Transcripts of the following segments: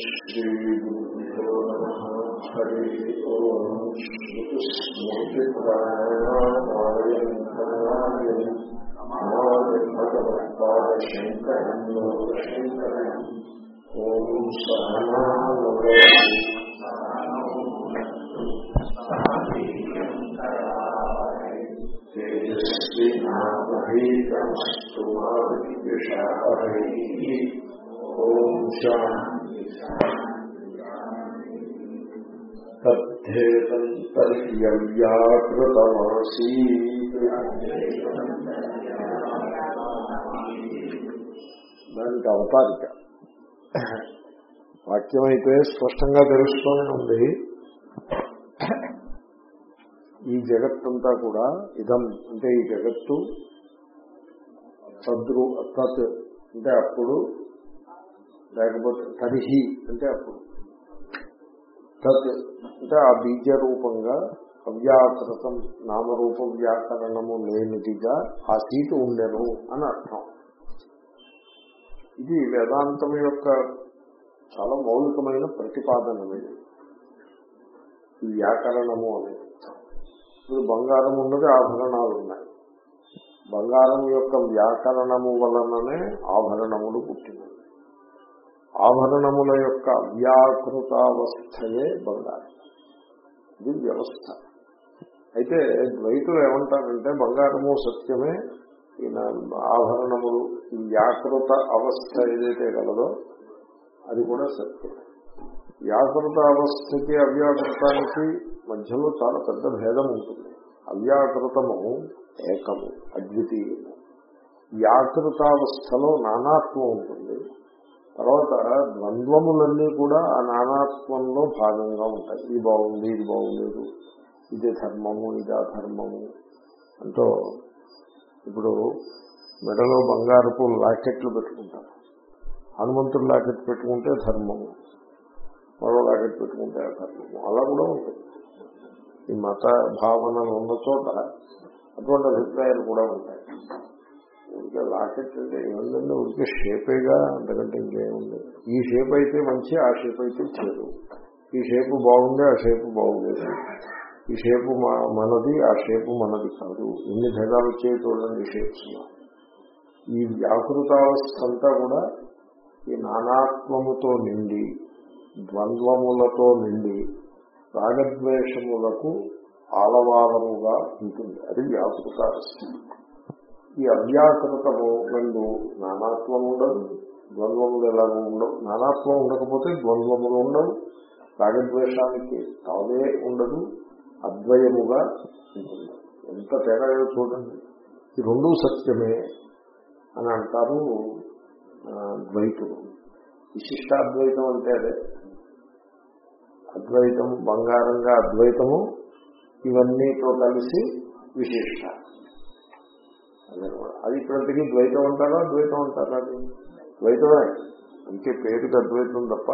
श्रीगुरुभ्यो नमः हरि ओम् श्रुतिस्मृतिपुराणानायम् भगवत्पादशङ्करम् लोकशङ्करम् ॐ तेजस्विनामभीतमस्तु विषाहैः ఓం తద్ధేతంతర్యవ్యాకృతమాసీ దానికి అవతారిక. వాక్యం అయితే స్పష్టంగా తెలుస్తూనే ఉంది. ఈ జగత్తంతా కూడా ఇదం అంటే ఈ జగత్తు తద్రు తత్ అంటే అప్పుడు లేకపోతే తరిహి అంటే అప్పుడు. తత్ అంటే ఆ బీజ రూపంగా అవ్యాకృతం నామరూప వ్యాకరణము లేనిదిగా ఆ సీటు ఉండెను అని అర్థం. ఇది వేదాంతం యొక్క చాలా మౌలికమైన ప్రతిపాదన ఈ వ్యాకరణము అనేది. ఇప్పుడు బంగారం ఉన్నది ఆభరణాలు ఉన్నాయి. బంగారం యొక్క వ్యాకరణము వలననే ఆభరణములు పుట్టినవి. ఆభరణముల యొక్క అవ్యాకృతావస్థయే బంగారం. ఇది వ్యవస్థ. అయితే ద్వైతులు ఏమంటారంటే బంగారము సత్యమే ఆభరణములు ఈ వ్యాకృత అవస్థ ఏదైతే గలదో అది కూడా సత్యం వ్యాకృత అవస్థకి అవ్యాకృతానికి మధ్యలో చాలా పెద్ద భేదం ఉంటుంది. అవ్యాకృతము ఏకము అద్వితీయము. వ్యాకృతావస్థలో నానాత్వం ఉంటుంది. తర్వాత ద్వంద్వములన్నీ కూడా ఆ నానాత్వంలో భాగంగా ఉంటాయి. ఇది బాగుంది ఇది బాగుండేది. ఇది ధర్మము ఇది అధర్మము. అంటూ ఇప్పుడు మెడలో బంగారపు లాకెట్లు పెట్టుకుంటారు. హనుమంతుడు లాకెట్ పెట్టుకుంటే ధర్మము మరో లాకెట్ పెట్టుకుంటే అధర్మము. అలా కూడా ఉంటుంది ఈ మత భావనలు ఉన్న చోట అటువంటి అభిప్రాయాలు కూడా ఉంటాయి. ఇంకా లాకెట్ అంటే ఏముందండి? ఉడికే షేపేగా అంతకంటే ఇంకేముంది? ఈ షేప్ అయితే మంచి ఆ షేప్ అయితే చేదు ఈ షేప్ బాగుంది ఆ షేపు బాగుండేది ఈ షేపు మనది ఆ షేపు మనది కాదు. ఎన్ని భేదాలు వచ్చాయి చూడండి షేప్స్ ఈ వ్యాకృతావస్థ అంతా కూడా ఈ నానాత్మముతో నిండి ద్వంద్వములతో నిండి రాగద్వేషములకు ఆలవారముగా ఉంటుంది. అది వ్యాకృతావస్థ. ఈ అవ్యాకృతము రెండు నానాత్వం ఉండదు ద్వంద్వములు ఎలాగో ఉండవు. నానాత్వం ఉండకపోతే ద్వంద్వములు ఉండవు. రాగద్వేషానికి తావే ఉండదు అద్వయముగా ఉంటుంది. ఎంత తేడా చూడండి. ఈ రెండు సత్యమే అని అంటారు ద్వైతులు. విశిష్టాద్వైతం అంటే అదే. అద్వైతం బంగారంగా అద్వైతము ఇవన్నీతో కలిసి విశిష్ట. అది ఇప్పటికీ ద్వైతం అంటారా ద్వైతం అంటారా? అది ద్వైతమే. ఇంకే పేరుకి అద్వైతం తప్ప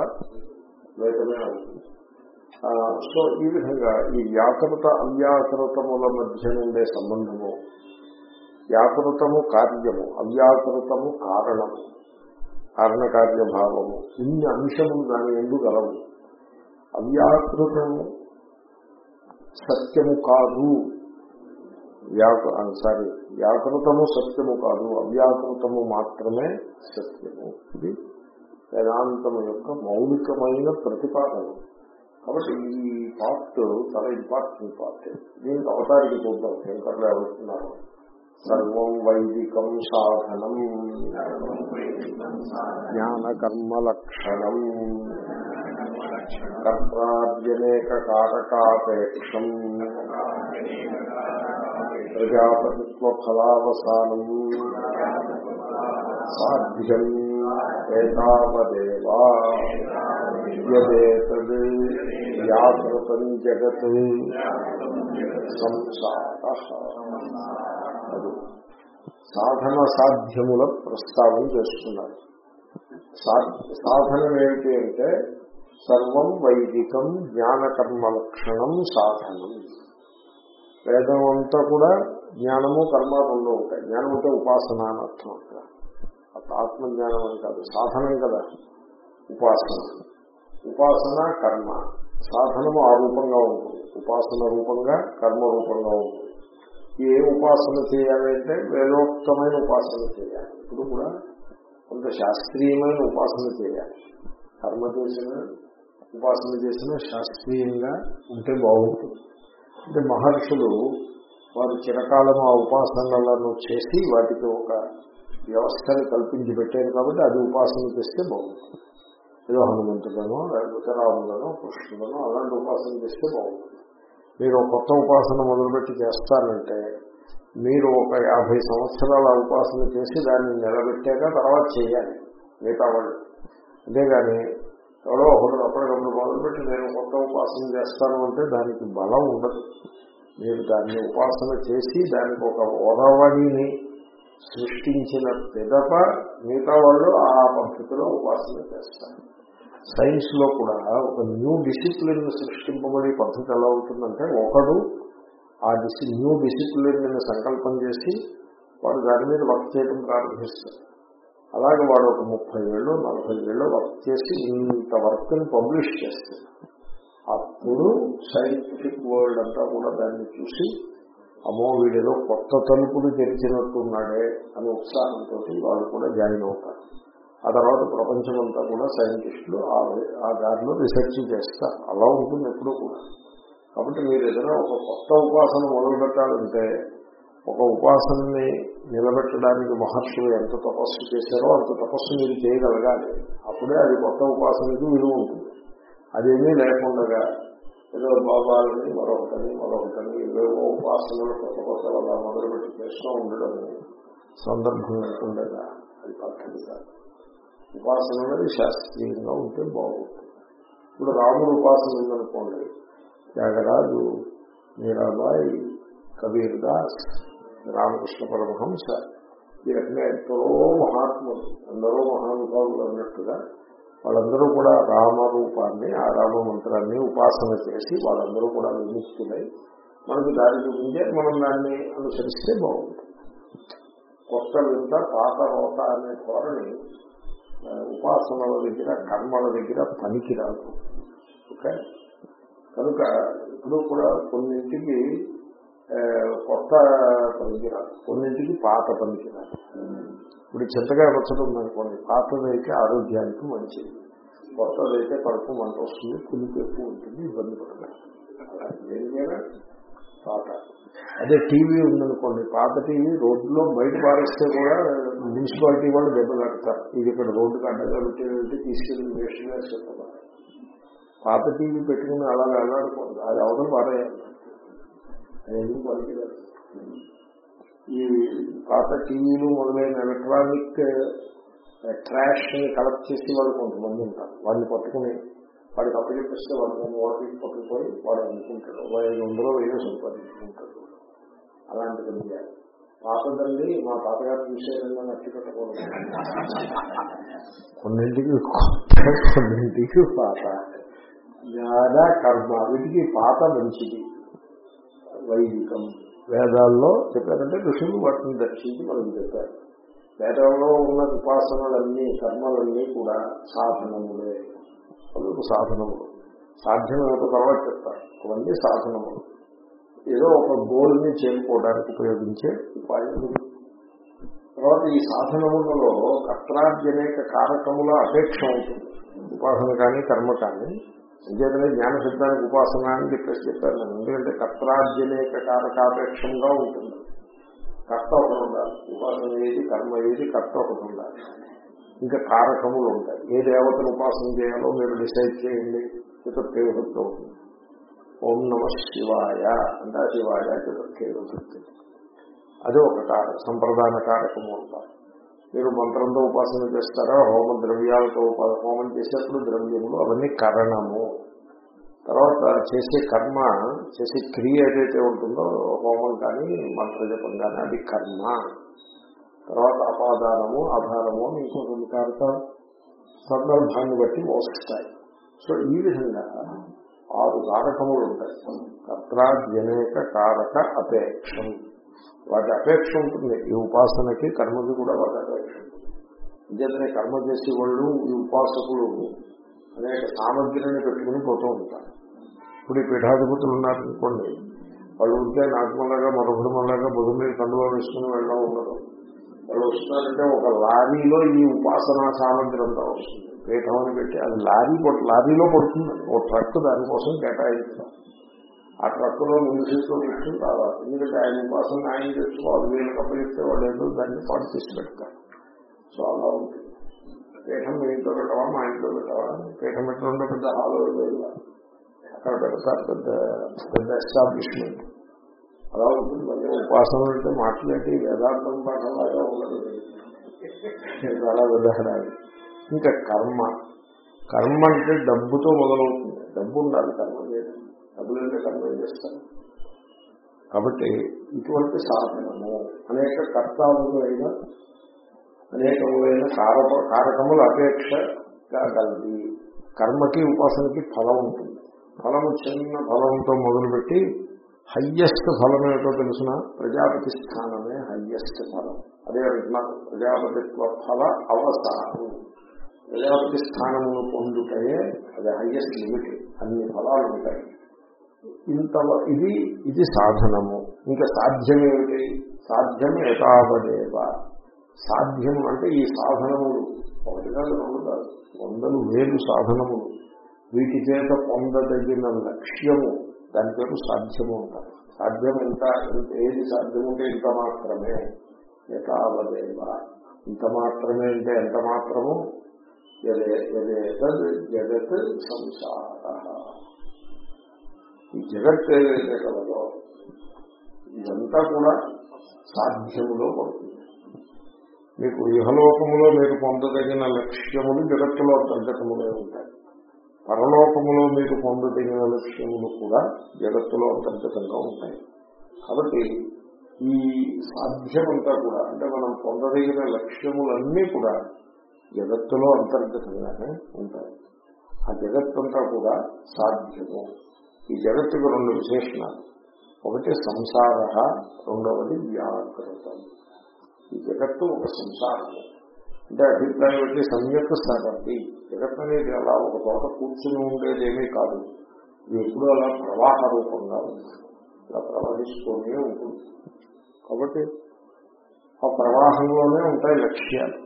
ద్వైతమే సో ఈ విధంగా ఈ వ్యాకృత అవ్యాకృతముల మధ్య నుండే సంబంధము వ్యాకృతము కార్యము అవ్యాకృతము కారణము కారణ కార్యభావము ఇన్ని అంశములు దాని ఎందు గలవు. అవ్యాకృతము సత్యము కాదు. సారీ వ్యాకృతము సత్యము కాదు అవ్యాకృతము మాత్రమే సత్యము. ఇది వేదాంతము యొక్క మౌలికమైన ప్రతిపాదన. కాబట్టి ఈ పార్ట్ చాలా ఇంపార్టెంట్ పార్ట్ దీనికి అవతారికి చూద్దాం శంకర్లు ఎవరుతున్నారు సర్వం వైదికం సాధనం. జ్ఞానకర్మలక్షణం. లక్షణం కర్తార్జనేక కారకాపేక్షం ప్రజాపతిత్వ ఫలావసానం సాధ్యం ఏతావదేవా. యదేతద్ వ్యాకృతం జగత్. సంసార. సాధన సాధ్యముల ప్రస్తావన చేస్తున్నారు. సాధనం ఏమిటి అంటే సర్వం వైదికం జ్ఞానకర్మ లక్షణం సాధనం. వేదం అంతా కూడా జ్ఞానము కర్మ రెండు ఉంటాయి. జ్ఞానం అంటే ఉపాసన అని అర్థం అక్కడ. ఆత్మజ్ఞానం అని కాదు సాధనం కదా. ఉపాసన. ఉపాసన కర్మ. సాధనము ఆ రూపంగా ఉంటుంది. ఉపాసన రూపంగా కర్మ రూపంగా ఉంటుంది. ఏ ఉపాసన చేయాలి అంటే వేదోక్తమైన ఉపాసన చేయాలి. ఇప్పుడు కూడా కొంత శాస్త్రీయమైన ఉపాసన చేయాలి. కర్మ చేసిన ఉపాసన చేసిన శాస్త్రీయంగా ఉంటే బాగుంటుంది. అంటే మహర్షులు వారు చిరకాలం ఆ ఉపాసనలను చేసి వాటికి ఒక వ్యవస్థను కల్పించి పెట్టారు కాబట్టి అది ఉపాసన చేస్తే బాగుంటుంది. ఏదో హనుమంతుడనో లేకపోతే రాముడనో కృష్ణుడనో అలాంటి ఉపాసన చేస్తే బాగుంటుంది. మీరు కొత్త ఉపాసన మొదలుపెట్టి చేస్తారంటే మీరు ఒక యాభై సంవత్సరాల ఉపాసన చేసి దాన్ని నిలబెట్టాక తర్వాత చేయాలి మిగతా వాళ్ళు. అంతేగాని ఎవరో ఒకరు అప్పటికప్పుడు మొదలుపెట్టి నేను కొత్త ఉపాసన చేస్తాను అంటే దానికి బలం ఉండదు. మీరు దాన్ని ఉపాసన చేసి దానికి ఒక ఓరవడిని సృష్టించిన పిదప మిగతా వాళ్ళు ఆ పద్ధతిలో ఉపాసన చేస్తారు. సైన్స్లో కూడా ఒక న్యూ డిసిప్లిన్ సృష్టింపబడే పద్ధతి ఎలా ఉంటుందంటే ఒకడు ఆ డిసి న్యూ డిసిప్లిన్ సంకల్పం చేసి వాడు దాని మీద వర్క్ చేయడం ప్రారంభిస్తారు అలాగే వాడు ఒక ముప్పై ఏళ్ళు నలభై ఏళ్ళు వర్క్ చేసి ఇంత వర్క్ని పబ్లిష్ చేస్తాడు. అప్పుడు సైంటిఫిక్ వరల్డ్ అంతా కూడా దాన్ని చూసి అమ్మో వీడిలో కొత్త తలుపులు తెరిచినట్టున్నాడే అని ఉత్సాహంతో వాళ్ళు కూడా జాయిన్ అవుతారు ఆ తర్వాత ప్రపంచమంతా కూడా సైంటిస్టులు ఆ దారిలో రీసెర్చ్ చేస్తారు అలా ఉంటుంది ఎప్పుడూ కూడా. కాబట్టి మీరు ఏదైనా ఒక కొత్త ఉపాసన మొదలు పెట్టాలంటే ఒక ఉపాసనని నిలబెట్టడానికి మహర్షులు ఎంత తపస్సు చేశారో అంత తపస్సు మీరు చేయగలగాలి. అప్పుడే అది కొత్త ఉపాసనకి విలువ ఉంటుంది. అదేమీ లేకుండా ఏదో బాబాలని మరొకటని మరొకటని ఏవేవో ఉపాసనలు కొత్త కొత్త వల్ల మొదలుపెట్టి చేస్తూ ఉండడం సందర్భం లేకుండా అది పద్ధతి కాదు. ఉపాసన అనేది శాస్త్రీయంగా ఉంటే బాగుంటుంది. ఇప్పుడు రాముడు ఉపాసన ఉందనుకోండి. త్యాగరాజు మీరాబాయి కబీర్ దాస్ రామకృష్ణ పరమహంస. ఈ రకంగా ఎంతో మహాత్ములు ఎందరో మహానుభావులు అన్నట్టుగా వాళ్ళందరూ కూడా రామరూపాన్ని ఆ రామ మంత్రాన్ని ఉపాసన చేసి వాళ్ళందరూ కూడా విముక్తులై మనకు దారి చూపించే మనం దాన్ని అనుసరిస్తే బాగుంటుంది. కొత్త వింత పాత రోత అనే ధోరణి ఉపాసనల దగ్గర కర్మల దగ్గర పనికిరాదు. ఓకే? కనుక ఇప్పుడు కూడా కొన్నింటికి కొత్త పనికిరాదు కొన్నింటికి పాత పనికిరాదు ఇప్పుడు చింతకాయ పచ్చడి ఉందనుకోండి పాతదైతే ఆరోగ్యానికి మంచిది. కొత్తదైతే కడుపు మంట వస్తుంది పులుపు ఎక్కువ ఉంటుంది ఇబ్బంది పడతారు పాత. అదే టీవీ ఉందనుకోండి పాత టీవీ రోడ్లో బయట పారేస్తే కూడా మున్సిపాలిటీ వాళ్ళు దెబ్బలాడతారు ఇది ఇక్కడ రోడ్డు అడ్డగా పెట్టేది తీసుకెళ్ళి వేస్ట్ వేసేస్తారు పాత టీవీ పెట్టుకుని అలా వెళ్ళాడుకోండి అది అవతల పారేయాలి. ఎందుకు పనికిరాదు ఈ పాత టీవీలు మొదలైన ఎలక్ట్రానిక్ ట్రాష్ని కలెక్ట్ చేసి వాళ్ళు కొంతమంది ఉంటారు. వాడిని పట్టుకుని వాడికి అప్పచెప్పిస్తే వాళ్ళు ఓటికి పట్టుకుపోయి వాడు అనుకుంటాడు ఐదు వందలు వెయ్యి సంపాదించుకుంటాడు. అలాంటిది పని చేయాలి పాతదండి మా తాతగారు చూసేదన్నా నచ్చి పెట్టకూడదు. కొన్నింటికి కొన్నింటికి పాత. జ్ఞాన కర్మ. వీటికి పాత మంచిది. వైదికం. వేదాల్లో చెప్పారంటే ఋషులు వాటిని దర్శించి మనకు చెప్పారు. వేదంలో ఉన్న ఉపాసనలన్నీ కర్మలన్నీ కూడా సాధనములే. అవి సాధనములు. సాధ్యమైన తర్వాత చెప్తారు. అవన్నీ సాధనములు. ఏదో ఒక గోల్ని చేరుకోవడానికి ఉపయోగించే ఉపాయములు తర్వాత ఈ సాధనములలో కర్తార్జనేక కారకముల అపేక్ష ఉంటుంది. ఉపాసన కానీ కర్మ కానీ అంచేతనే జ్ఞాన సిద్ధానికి ఉపాసన అని చెప్పేసి చెప్పారు నేను ఎందుకంటే కర్తార్జనేక కారకాపేక్షంగా ఉంటుంది. కర్త ఒకటి ఉండాలి. ఉపాసన ఏది కర్మ ఏది కర్త ఒకటి ఉండాలి. ఇంకా కారకములు ఉంటాయి. ఏ దేవతను ఉపాసన చేయాలో మీరు డిసైడ్ చేయండి. చతుర్థే విభక్తి అవుతుంది. ఓం నమ శివాయ అంటే శివాయ చతుర్థే విభక్తి అది ఒక కారక సంప్రదాన కారకము ఉంటారు మీరు మంత్రంతో ఉపాసన చేస్తారా? హోమ ద్రవ్యాలతో హోమం చేసేప్పుడు ద్రవ్యములు అవన్నీ కరణము. తర్వాత చేసే కర్మ చేసే క్రియ ఏదైతే ఉంటుందో హోమం కానీ మంత్రజపం కానీ అది కర్మ. తర్వాత అపాదానము ఆధారము ఇంకో రెండు కారకాలు సందర్భాన్ని బట్టి మోస్తాయి. సో ఈ విధంగా ఆరు కారకములు ఉంటాయి. కర్తాజనేక కారక అపేక్షం. వాటి అపేక్ష ఉంటుంది. ఈ ఉపాసనకి కర్మకి కూడా వాటి అపేక్ష ఉంటుంది. కర్మ చేసే వాళ్ళు ఈ ఉపాసకులు అనేక సామగ్రిని పెట్టుకుని పోతూ ఉంటారు. ఇప్పుడు ఈ పీఠాధిపతులు ఉన్నారనుకోండి వాళ్ళు ఉంటే నాగమల్లాగా మరొకటి మళ్ళాగా బుధం మీద కండువా వేసుకుని వెళ్ళడం ఉండదు. వాళ్ళు వస్తున్నారంటే ఒక లారీలో ఈ ఉపాసనా సామగ్రి అంతా వస్తుంది. పీఠం అని పెట్టి అది లారీ లారీలో పడుతుంది. ఒక ట్రక్ దానికోసం కేటాయించాం ఆ ట్రక్లో ముందు కూర్చుని రావాలి ఎందుకంటే ఆయన ఉపాసన ఆయన తెచ్చుకోవాలి. వీళ్ళు కప్పగిస్తే వాళ్ళు ఏదో దాన్ని పాటు చేసి పెడతారు సో అలా ఉంటుంది పీఠం మీ ఇంట్లో పెట్టవా మా ఇంట్లో పెట్టవా? పీఠం పెట్టడంలో పెద్ద హాలో అక్కడ పెడతారు పెద్ద పెద్ద ఎస్టాబ్లిష్మెంట్ అలా ఉంటుంది. మళ్ళీ ఉపాసన అంటే మాట్లాడి వేదాంతం పాఠం లాగా ఉండదు. చాలా ఉదాహరణ ఇంకా కర్మ. కర్మ అంటే డబ్బుతో మొదలవుతుంది. డబ్బు ఉండాలి కర్మ చేయడం. డబ్బులు అంటే కర్మ ఏం చేస్తారు. కాబట్టి ఇటువంటి సాధనము అనేక కర్తావులైన అనేకములైన కారక కారకముల అపేక్షగా కలది. కర్మకి ఉపాసనకి ఫలం ఉంటుంది. ఫలము చిన్న ఫలంతో మొదలుపెట్టి హయ్యెస్ట్ ఫలం ఏమిటో తెలిసిన ప్రజాపతి స్థానమే హయ్యెస్ట్ ఫలం. అదే అంటున్నారు ప్రజాపతిత్వ ఫల అవసానం ప్రజాపతి స్థానమును పొందుటయే అది హయ్యెస్ట్ లిమిట్. అన్ని ఫలాలు ఉంటాయి. ఇంత ఇది ఇది సాధనము. ఇంకా సాధ్యమేమిటి? సాధ్యం యథావదేవ సాధ్యం అంటే ఈ సాధనములు. ఒకటి కాదు రెండు కాదు. వందలు వేలు సాధనములు. వీటి చేత పొందదగిన లక్ష్యము. దాని పేరు సాధ్యము అంటారు. సాధ్యం ఎంత? ఏది సాధ్యముంటే ఇంత మాత్రమే. యథావదేవ ఇంత మాత్రమే అంటే ఎంత మాత్రము? యదే- యదేతద్ జగత్ సంసార. ఈ జగత్ ఏదైతే కలదో ఇదంతా కూడా సాధ్యములో పడుతుంది. మీకు ఇహలోకములో మీరు పొందదగిన లక్ష్యములు జగత్తులో అంతర్గతములే ఉంటాయి. పరలోకములో మీరు పొందదగిన లక్ష్యములు కూడా జగత్తులో అంతర్గతంగా ఉంటాయి. కాబట్టి ఈ సాధ్యమంతా కూడా అంటే మనం పొందదగిన లక్ష్యములన్నీ కూడా జగత్తులో అంతర్గతంగానే ఉంటాయి. ఆ జగత్తంతా కూడా సాధ్యము. ఈ జగత్తుకు రెండు విశేషణాలు. ఒకటి సంసార రెండవది వ్యాకృతం. ఈ జగత్తు ఒక సంసారము. అంటే అభిప్రాయం బట్టి సంయత సగతి జగత్ అనేది అలా ఒక చోట కూర్చుని ఉండేది ఏమీ కాదు. ఇది ఎప్పుడూ అలా ప్రవాహ రూపంగా ఉంది. ఇలా ప్రవహిస్తూనే ఉంటుంది. కాబట్టి ఆ ప్రవాహంలోనే ఉంటాయి లక్ష్యాలు.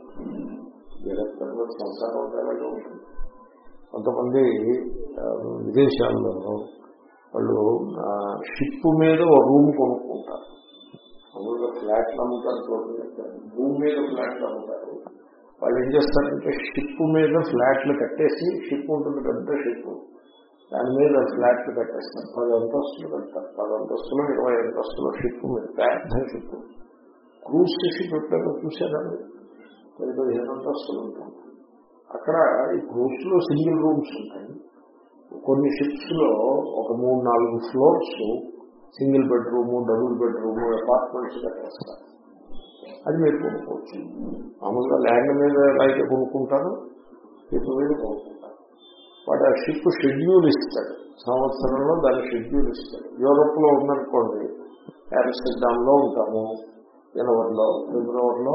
జగత్ సంసారం ఉంటాయి ఉంటుంది. కొంతమంది విదేశాల్లో వాళ్ళు షిప్ మీద ఒక రూమ్ కొనుక్కుంటారు. మామూలుగా ఫ్లాట్లు అమ్ముతారు చూడండి భూమి మీద ఫ్లాట్లు అమ్ముతారు. వాళ్ళు ఏం చేస్తారంటే షిప్ మీద ఫ్లాట్లు కట్టేసి షిప్ ఉంటుంది పెద్ద షిప్ దాని మీద ఫ్లాట్లు కట్టేస్తారు. పది అంతస్తులు కడతారు. పది అంతస్తులు ఇరవై అంతస్తులు షిప్ మీద పెద్ద షిప్ క్రూజ్ షిప్ ఎప్పుడైనా చూసారా పది పదిహేను అంతస్తులు ఉంటుంది అక్కడ ఈ క్రూజ్లో సింగిల్ రూమ్స్ ఉంటాయి. కొన్ని షిప్స్లో ఒక మూడు నాలుగు floors single bedroom double bedroom apartments కట్టేస్తారు అది మీరు కొనుక్కోవచ్చు. మామూలుగా ల్యాండ్ మీద అయితే కొనుక్కుంటారు షిప్ మీద కొనుక్కుంటారు. వాటి ఆ షిప్ షెడ్యూల్ ఇస్తాడు. సంవత్సరంలో దాని షెడ్యూల్ ఇస్తాడు. యూరోప్లో ఉందనుకోండి ఆమ్స్టర్డామ్లో ఉంటాము జనవరిలో ఫిబ్రవరిలో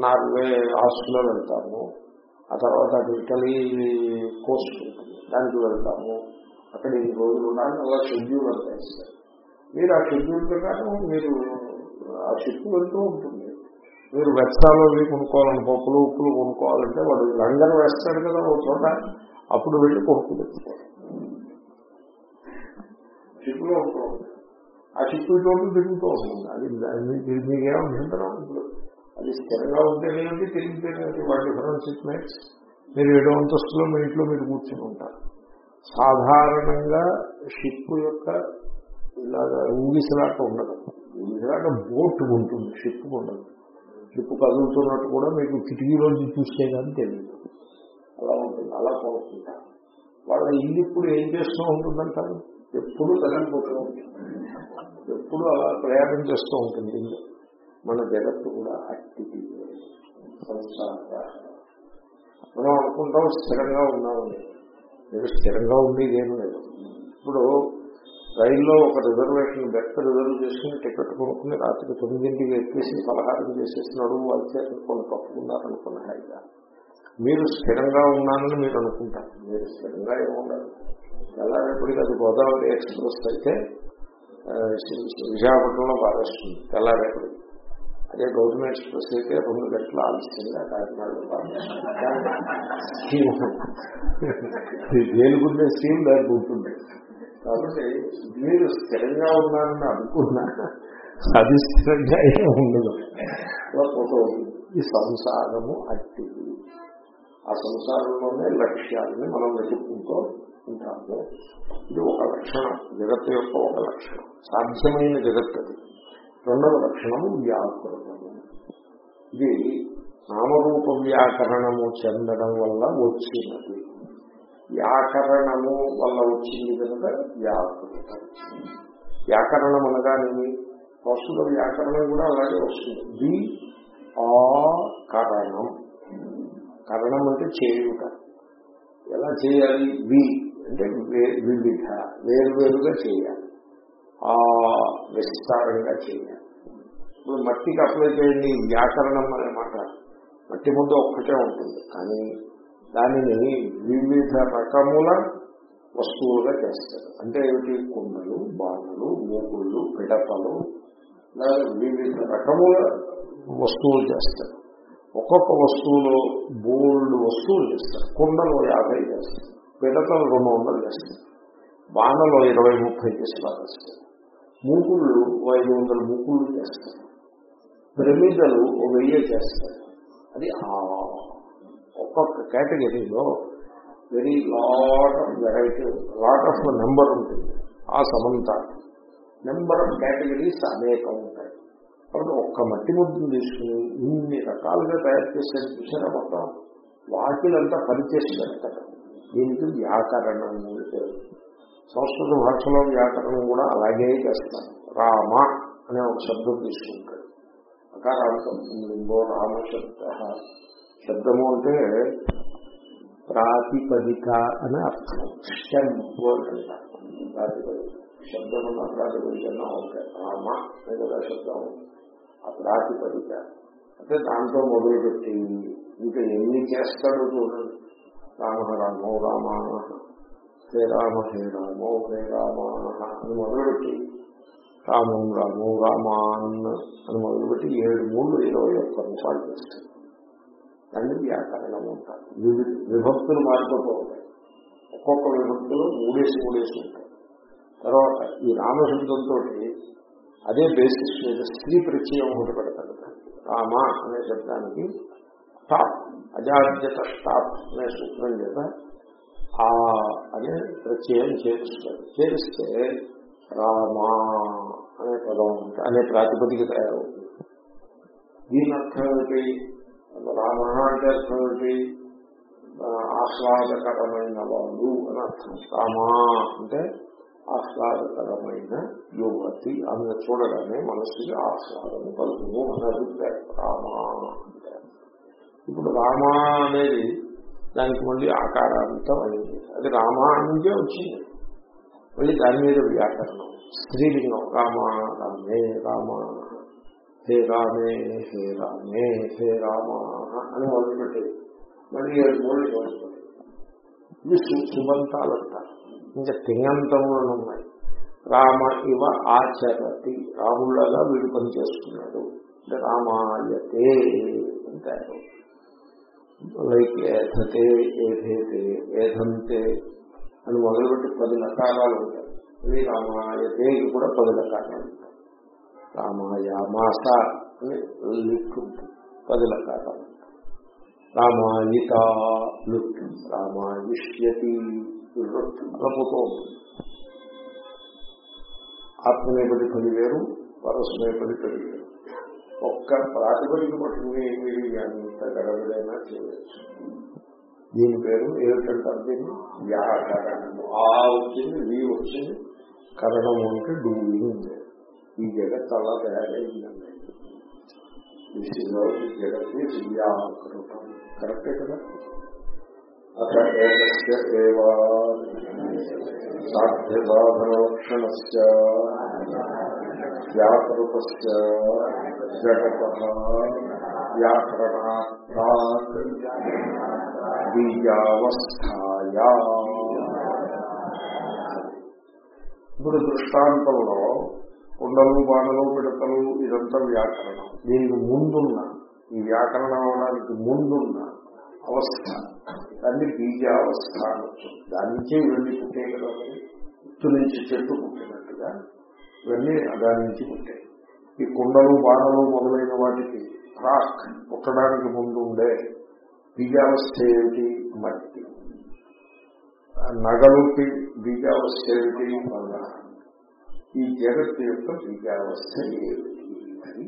నార్వే ఆస్ట్రేలియా వెళ్తాము. ఆ తర్వాత అటు ఇటలీ కోస్ట్ ఉంటుంది. దానికి వెళ్తాము. అక్కడ ఈ రోజులు ఉండాలని అలా షెడ్యూల్ అంతా మీరు ఆ షెడ్యూల్ ప్రకారం మీరు ఆ షిప్ వెళ్తూ ఉంటుంది. మీరు వెచ్చాలు అవి కొనుక్కోవాలని పప్పులు ఉప్పులు కొనుక్కోవాలంటే వాడు లంగర్ వేస్తాడు కదా ఒక చోట. అప్పుడు వెళ్ళి కొనుక్కు తెచ్చుకోవాలి. షిప్లో ఉంటూ. ఉంటుంది ఆ షిప్ చోటు తిరుగుతూ ఉంటుంది అది మీకేమో నియంత్రణ ఉంటుంది అది స్థిరంగా ఉంటేనేమిటి తిరిగితేనేమిటి వాటి డిఫరెన్స్ ఇట్ మేక్స్ మీరు ఏడో అంతస్తులో మీ ఇంట్లో మీరు కూర్చుని ఉంటారు. సాధారణంగా షిప్ యొక్క ఇలాగా ఊగిసలాట ఉండదు. ఊగిసలాట బోట్ ఉంటుంది షిప్ ఉండదు. షిప్ కదులుతున్నట్టు కూడా మీకు కిటికీలోంచి చూస్తే కానీ తెలియదు. అలా ఉంటుంది అలా కొనుక్కుంటారు వాళ్ళ ఇల్లు ఇప్పుడు ఏం చేస్తూ ఉంటుందంటారు? ఎప్పుడు కదలిపోతూ ఉంటుంది. ఎప్పుడు అలా ప్రయాణం చేస్తూ ఉంటుంది ఇల్లు. మన జగత్తు కూడా అట్టిది సంసార. మనం అనుకుంటాం స్థిరంగా ఉన్నామని. నేను స్థిరంగా ఉండేది ఏం లేదు. ఇప్పుడు రైల్లో ఒక రిజర్వేషన్ బెర్త్ రిజర్వ్ చేసుకుని టికెట్ కొనుక్కుని రాత్రి తొమ్మిదింటికి ఎక్కేసి పలహారం చేసేసినాడు వాళ్ళు చేసి కొన్ని తప్పుకున్నారనుకున్న హాయిగా మీరు స్థిరంగా ఉన్నానని మీరు అనుకుంటారు. మీరు స్థిరంగా ఏముండాలి తెల్లారేపటికి అది గోదావరి ఎక్స్ప్రెస్ అయితే విశాఖపట్నంలో బాగా వస్తుంది. తెల్లారేపటికి. అదే గవర్నమెంట్ ఎక్స్ప్రెస్ అయితే రెండు గంటల ఆలస్యంగా కాకినాడలో దేనికుంటే స్కీమ్ దానికి ఉంటుంది. కాబట్టి మీరు స్థిరంగా ఉన్నారని అనుకున్నా అది స్థిరంగా ఏం ఉండదు. ఈ సంసారము అట్టిది. ఆ సంసారంలోనే లక్ష్యాలని మనం వెతుక్కుంటూ ఉంటాము. ఇది ఒక లక్షణం. జగత్తు యొక్క ఒక లక్షణం. సాధ్యమైన జగత్తు అది. రెండవ లక్షణము వ్యాకరణము. ఇది నామరూప వ్యాకరణము చెందడం వల్ల వచ్చినది. వ్యాకరణము వల్ల వచ్చింది కనుక వ్యాకరణం వ్యాకరణం అనగానేమి? ప్రస్తుత వ్యాకరణం కూడా అలాగే వస్తుంది. ది ఆ కరణం కరణం అంటే చేయుట. ఎలా చేయాలి? వి అంటే వివిధ వేరువేరుగా చేయాలి. ఆ విస్తారంగా చేయాలి. ఇప్పుడు మట్టికి అప్లై చేయండి వ్యాకరణం అనే మాట. మట్టి ముద్ద ఒక్కటే ఉంటుంది. కానీ దానిని వివిధ రకముల వస్తువులుగా చేస్తారు. అంటే ఏమిటి? కుండలు బాణలు మూకుళ్ళు పిడపలు వివిధ రకముల వస్తువులు చేస్తారు. ఒక్కొక్క వస్తువులో బోల్డ్ వస్తువులు చేస్తారు. కుండలో యాభై చేస్తారు. పిడతలు రెండు వందలు చేస్తారు. బాణలో ఇరవై ముప్పై చేసి మూకుళ్ళు ఐదు వందల మూకుళ్ళు చేస్తారు. ప్రమిదలు ఓ వెయ్యి చేస్తారు. అది ఆ ఒక్కొక్క కేటగిరీలో very lot of variety lot of number ఉంటుంది ఆ సమంత. నెంబర్ ఆఫ్ కేటగిరీస్ అనేకం ఉంటాయి. కాబట్టి ఒక్క మట్టి ముద్దును తీసుకుని ఇన్ని రకాలుగా తయారు చేసేది చూసారా మొత్తం వాటిలంతా పనిచేసి పెడతారు. దీనికి వ్యాకరణం అని పేరు. సంస్కృత భాషలో వ్యాకరణం కూడా అలాగే చేస్తారు. రామ అనే ఒక శబ్దం తీసుకుంటాడు అకారాంతం లింగో రామ శబ్ద శబ్దము అంటే ప్రాతిపదిక అని అర్థం స్టెమ్ వర్డ్ అంటారు ప్రాతిపదిక శబ్దం అన్న ప్రాతిపదిక అన్న ఉంటాయి రామ అనే కదా శబ్దం ఆ ప్రాతిపదిక అంటే దాంతో మొదలుపెట్టి ఇంకా ఎన్ని చేస్తాడో చూడండి రామ రామో రామ హే రామ హే రామో హే రామ అని మొదలుపెట్టి రామం రాము రామాన్ అని మొదలుపెట్టి ఏడు మూడు ఇరవై ఒక్క రూపాయలు చేస్తాడు దాన్ని వ్యాకరణం ఉంటారు విభక్తులు మారిపోతూ ఉంటాయి ఒక్కొక్క విభక్తులు మూడేసి మూడేసి ఉంటాయి. తర్వాత ఈ రామశబ్దంతో అదే బేసిస్ మీద స్త్రీ ప్రత్యయం ఒకటి పెడతాడు రామ అనే శబ్దానికి టాప్ అజాధ్యత టాప్ అనే సూత్రం చేత ఆ అనే ప్రత్యయం చేరుస్తాడు చేరిస్తే రామా అనే పదం అనే ప్రాతిపదిక తయారవుతుంది. దీని అర్థం ఏమిటి రామ అంటే అర్థం ఏమిటి ఆ, ఆహ్లాదకరమైన వాళ్ళు అని అర్థం. రామా అంటే ఆహ్లాదకరమైన యువతి. ఆమె చూడగానే మనసుకి ఆహ్లాదం కలుగును అని అభిప్రాయం. రామా అంటే ఇప్పుడు రామా అనేది దానికి మళ్ళీ ఆకారాంతం అయింది. అది రామా నుంచే వచ్చింది. మళ్ళీ దాని మీద వ్యాకరణం. స్త్రీలింగం. రామ రామే రామ. హే రామే హే రామే హే రామ అని మొదలుపెట్టేది మళ్ళీ ఏడు మూడు మొదలుపెట్టి ఇవి సు- అంటారు ఇంకా తింగంతములు ఉన్నాయి. రామ ఇవ ఆచరతి. రాముళ్ళగా వీడు పని చేస్తున్నాడు అంటే రామాయతే అంటారు. లైక్ ఏధతే ఏధేతే ఏధంతే. అని మొదలుపెట్టి పది నకారాలు ఉంటాయి. రామాయ దేవి కూడా పది నకారాలు ఉంటాయి. రామాయామాస అని లిక్ ఉంటుంది పది నకారాలు రామాయిత లుక్ రామాయిష్యతి లుక్ అలా పోతూ ఉంటుంది. ఆత్మనేపటి పది వేరు పరస్మేపటి పది వేరు. ఒక్క ప్రాతిపదిక పట్టుకుని మీరు ఎంత గడబడైనా చేయవచ్చు. దీని పేరు ఏమిటంటారు దీన్ని వ్యాకరణము. ఆ వచ్చింది వీ వచ్చింది. కరణము అంటే డూయింగ్ ఈ జగత్ అలా తయారైందండి. దిస్ జగత్ వ్యాకృతం కరెక్టే కదా? అత ఏకస్య వ్యాకృత జగత వ్యాకరణార్థాత్ బీజావస్థాయా ఇప్పుడు దృష్టాంతంలో కుండలు బాణలు పిడతలు ఇదంతా వ్యాకరణం. దీనికి ముందున్న ఈ వ్యాకరణం అవడానికి ముందున్న అవస్థ. దాన్ని బీజావస్థ అనొచ్చు దాని నుంచే ఇవన్నీ పుట్టే కదా మరి. నుంచి చెట్టు పుట్టినట్టుగా ఇవన్నీ దాని నుంచి పుట్టాయి. ఈ కుండలు బాణలు మొదలైన వాటికి రాక్ పుట్టడానికి ముందు ఉండే బీజావస్థ ఏమిటి మట్టి. నగలుకి బీజావస్థ ఏమిటి బంగారం ఈ జగత్ యొక్క బీజావస్థ ఏమిటి అని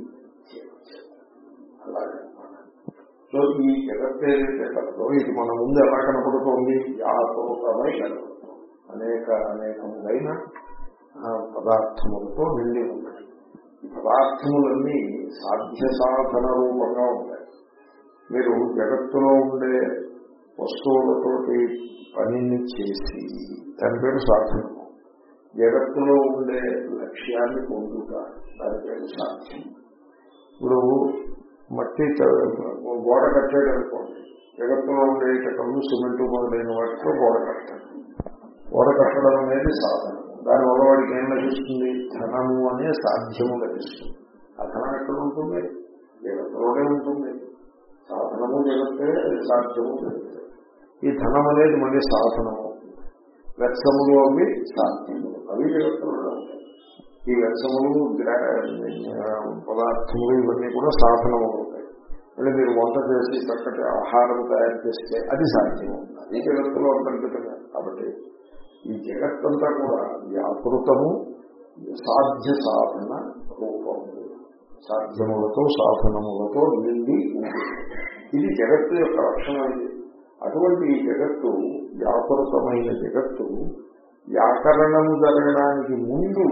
అలాగే సో ఈ జగత్ ఏదైతే కలదో ఇది మన ముందు ఎలా కనపడుతోంది? యాతోకమై కనపడుతుంది. అనేక అనేకములైన పదార్థములతో నిండి ఉన్నాయి. ఈ పదార్థములన్నీ సాధ్య సాధన రూపంగా ఉంటాయి. మీరు జగత్తులో ఉండే వస్తువులతోటి పనిని చేసి దాని పేరు సాధ్యం. జగత్తులో ఉండే లక్ష్యాన్ని పొందుట దాని పేరు సాధ్యం. ఇప్పుడు మట్టి గోడ కట్టాడు అనుకోండి. జగత్తులో ఉండే ఇటకలు సిమెంట్ మొదలైన వాటితో గోడ కట్టాడు. గోడ కట్టడం అనేది సాధనం. దానివల్ల వాడికి ఏం లభిస్తుంది? ధనము అనే సాధ్యము లభిస్తుంది. ఆ ధనం ఎక్కడ ఉంటుంది? జగత్తులోనే ఉంటుంది. సాధనము జగత్తే సాధ్యము జగత్తే ఈ ధనం అనేది మళ్ళీ సాధనము. వెత్సములు అవి సాధ్యములు అవి జగత్తులలో ఉంటాయి ఈ ఆ, పదార్థములు ఇవన్నీ కూడా ఉంటాయి మళ్ళీ మీరు వంట చేసి చక్కటి ఆహారం తయారు చేస్తే అది సాధ్యము. అది జగత్తులో అంతర్గతంగా కాబట్టి ఈ జగత్తంతా కూడా వ్యాపృతము సాధ్య సాధన రూపము. సాధ్యములతో సాధనములతో నిండి ఇది జగత్తు యొక్క లక్షణం ఇది. అటువంటి ఈ జగత్తు వ్యాపృతమైన జగత్తు వ్యాకరణం జరగడానికి ముందు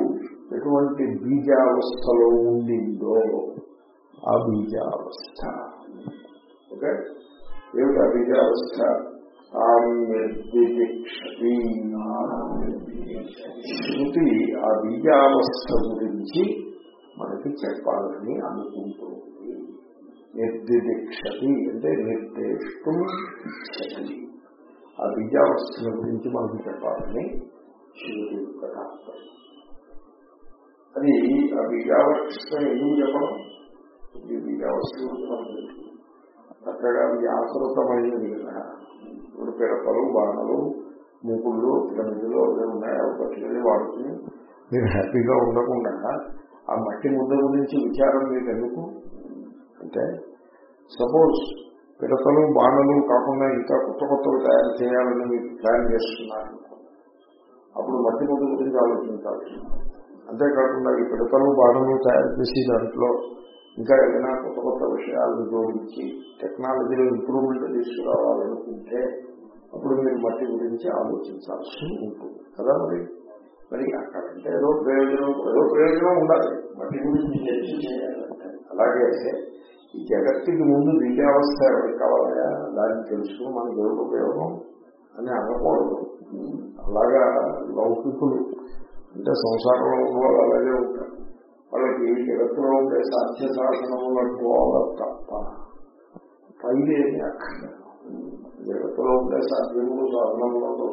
ఎటువంటి బీజావస్థలో ఉండిందో ఆ బీజావస్థ. ఓకే? ఏమిటి ఆ బీజావస్థ? శృతి ఆ బీజావస్థ గురించి మనకి చెప్పాలని అనుకుంటుంది నిర్దిదీక్షతి అంటే నిర్దేశం ఇచ్చతి. ఆ విద్యావస్థల గురించి మనకి చెప్పాలని శివుడి యొక్క తాత్పర్యం అది ఆ బీజావస్థ ఎందుకు చెప్పడం? ఈ విద్యావస్థ గురించి మనం తెలుసు. చక్కగా వ్యాకృతమైనది కదా. ఇప్పుడు పిడపలు బాణలు మూకుళ్ళు పిరమిదులు అవి ఉన్నాయి? అవి పట్టుకుని వాడుకుని మీరు హ్యాపీగా ఉండకుండా ఆ మట్టి ముద్ద గురించి విచారం మీకు ఎందుకు అంటే సపోజ్ పిడతలు బాణలు కాకుండా ఇంకా కొత్త కొత్తవి తయారు చేయాలని మీరు ప్లాన్ చేస్తున్నారు. అప్పుడు మట్టి ముద్ద గురించి ఆలోచించాలి. అంతేకాకుండా ఈ పిడతలు బాణలు తయారు చేసి దాంట్లో ఇంకా ఏదైనా కొత్త కొత్త విషయాలను జోడించి టెక్నాలజీలో ఇంప్రూవ్మెంట్ తీసుకురావాలనుకుంటే అప్పుడు మీరు మట్టి గురించి ఆలోచించాల్సి ఉంటుంది. కదా మరి? మరి అక్కడంటే ఏదో ప్రయోజనం ఏదో ప్రయోజనం ఉండాలి. మట్టి గురించి చర్చ చేయాలంటే అలాగే ఈ జగత్తుకి ముందు దివ్యావస్థ ఎవరికి కావాలయా దాన్ని తెలుసుకుని మన దేవుడు ఉపయోగం అని అనకూడదు. అలాగా లౌకికులు అంటే సంసారంలో ఉన్న వాళ్ళు అలాగే ఉంటారు. వాళ్ళకి జగత్తులో ఉండే సాధ్య సాధనముల పోవాల తప్ప పైదేమి అక్కడ జగత్తులో ఉండే సాధ్యములు సాధనములతో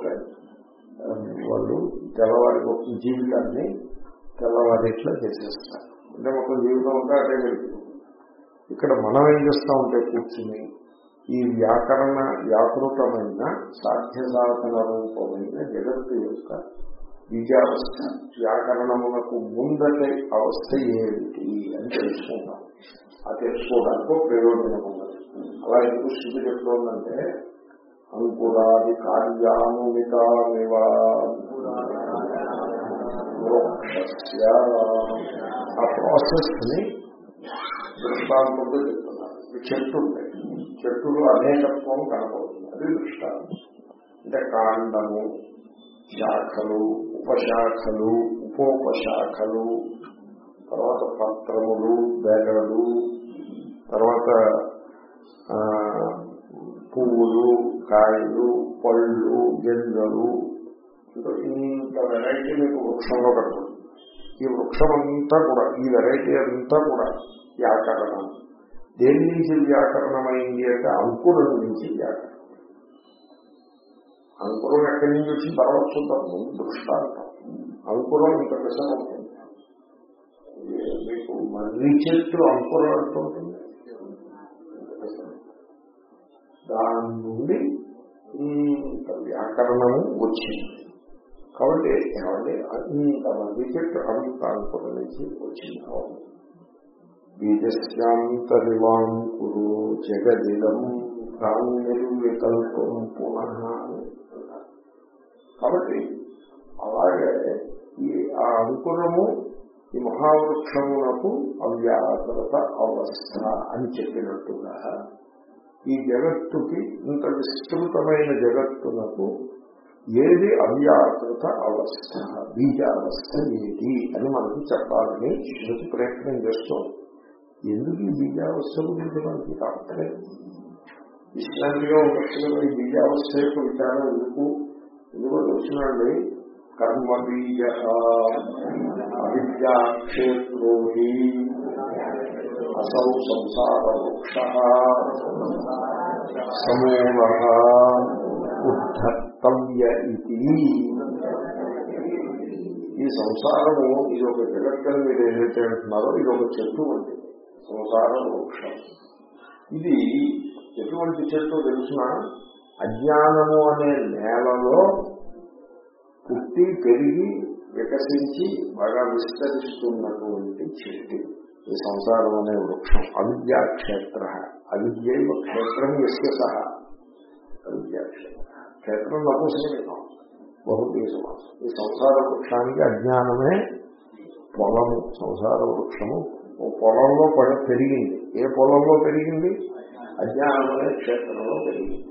వాళ్ళు తెల్లవారి ఒక జీవితాన్ని తెల్లవారిట్లా చేసేస్తారు. అంటే మొత్తం జీవితం ఉంటే అదే వెళ్తుంది ఇక్కడ మనం ఏం చేస్తామంటే కూర్చుని ఈ వ్యాకరణ వ్యాకృతమైన సాధ్య సాధన రూపమైన జగత్తు యొక్క బీజావస్థ వ్యాకరణములకు ముందటి అవస్థ ఏమిటి అని తెలుసుకుంటాం ఆ తెలుసుకోవడానికి ప్రయోజనం ఉన్నది. అలా ఎందుకు స్థితి చెప్తోందంటే అంకురాది కార్యానుమితామివ మోక్షస్య. ఆ ప్రాసెస్ని దృష్టాంతంతో చెప్తున్నారు. చెట్టు ఉంటాయి. చెట్టులో అనేకత్వం కనపడుతుంది. అది దృష్టాంతం. అంటే కాండము శాఖలు ఉపశాఖలు ఉపోపశాఖలు తర్వాత పత్రములు బెగలు తర్వాత పువ్వులు కాయలు పళ్ళు గింజలు. ఇంత వెరైటీ మీకు వృక్షంలో కనపడుతుంది ఈ వృక్షం అంతా కూడా ఈ వెరైటీ అంతా కూడా వ్యాకరణం. దేని నుంచి వ్యాకరణమైంది అంటే అంకురం నుంచి వ్యాకరణం. అంకురం ఎక్కడి నుంచి వచ్చి తర్వాత చూద్దాం ముందు దృష్టాంతం. అంకురం ఇంత విషయం అవుతుంది మీకు మర్రి చెట్టు అంకురం అంటుంటుంది. దాని నుండి ఇంత వ్యాకరణము వచ్చింది. కాబట్టి ఏమంటే ఇంత మర్రి చెట్టు అంత అంకురం నుంచి వచ్చింది అవును బీజస్యాంతరివాంకురు జగదిలం ప్రాణిర్వికల్పం పునః కాబట్టి అలాగే ఈ ఆ అంకురము ఈ మహావృక్షమునకు అవ్యాకృత అవస్థ అని చెప్పినట్టుగా ఈ జగత్తుకి ఇంత విస్తృతమైన జగత్తునకు ఏది అవ్యాకృత అవస్థ? బీజావస్థ ఏది అని మనకు చెప్పాలని శృతి ప్రయత్నం చేస్తోంది ఎందుకు ఈ బీజావస్థ గురించి మనకి కావట్లేదు? విశ్రాంతిగా ఈ బీజావస్థ యొక్క విచారం ఎందుకు? ఎందుకో తెలిసినండి కర్మ బీజ అవిద్యాక్షేత్రోహి అసౌ సంసార వృక్ష సమూహ ఉద్ధర్తవ్య ఇది. ఈ సంసారము ఇది ఒక జగత్తని మీరు ఏదైతే అంటున్నారో ఇది ఒక చెట్టు వంటిది. సంసార వృక్షం ఇది ఎటువంటి చెట్టు తెలిసిన? అజ్ఞానము అనే నేలలో పుట్టి పెరిగి వికసించి బాగా విస్తరిస్తున్నటువంటి చెట్టు. ఈ సంసారం అనే వృక్షం. అవిద్యాక్షేత్ర. అవిద్యైవ క్షేత్రం ఎస్య సహా. అవిద్యాక్షేత్ర. క్షేత్రం నపుంసకం బహుదీ సమాసం ఈ సంసార వృక్షానికి అజ్ఞానమే పొలము. సంసార వృక్షము ఓ పొలంలో పడ పెరిగింది. ఏ పొలంలో పెరిగింది? అజ్ఞానం అనే క్షేత్రంలో పెరిగింది.